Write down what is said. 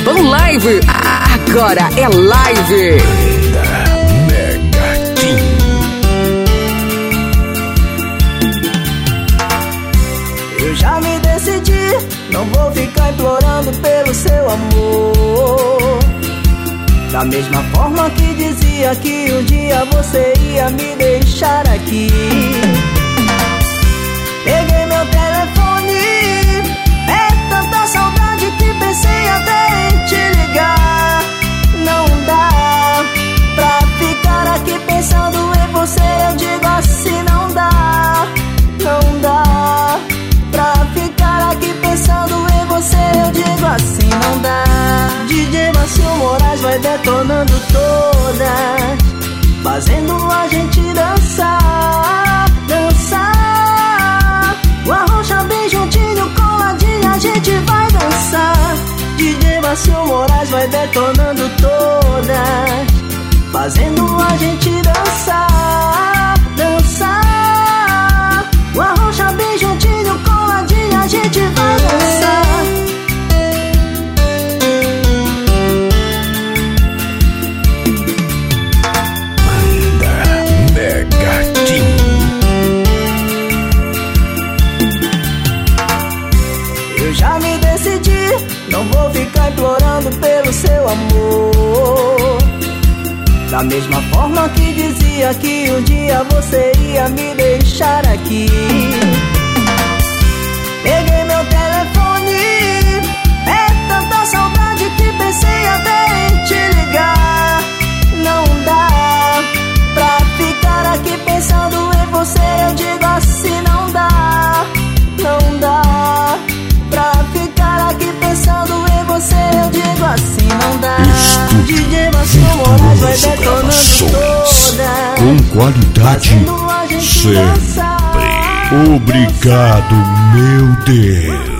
live. Agora é live. Eu já me decidi, não vou ficar implorando pelo seu amor. Da mesma forma que dizia que um dia você ia me deixar aqui. Eu digo assim, não dá, não dá pra ficar aqui pensando em você. Eu digo assim, não dá. DJ Márcio Moraes vai detonando todas, fazendo a gente dançar, dançar. O arrocha bem juntinho, coladinho, a gente vai dançar. DJ Márcio Moraes vai detonando todas, fazendo a gente dançar, vou ficar implorando pelo seu amor. Da mesma forma que dizia que um dia você ia me deixar aqui. Assim, não dá. Estúdio DJ Moraes vai detonando. Com qualidade sempre. dançar. Obrigado, meu Deus.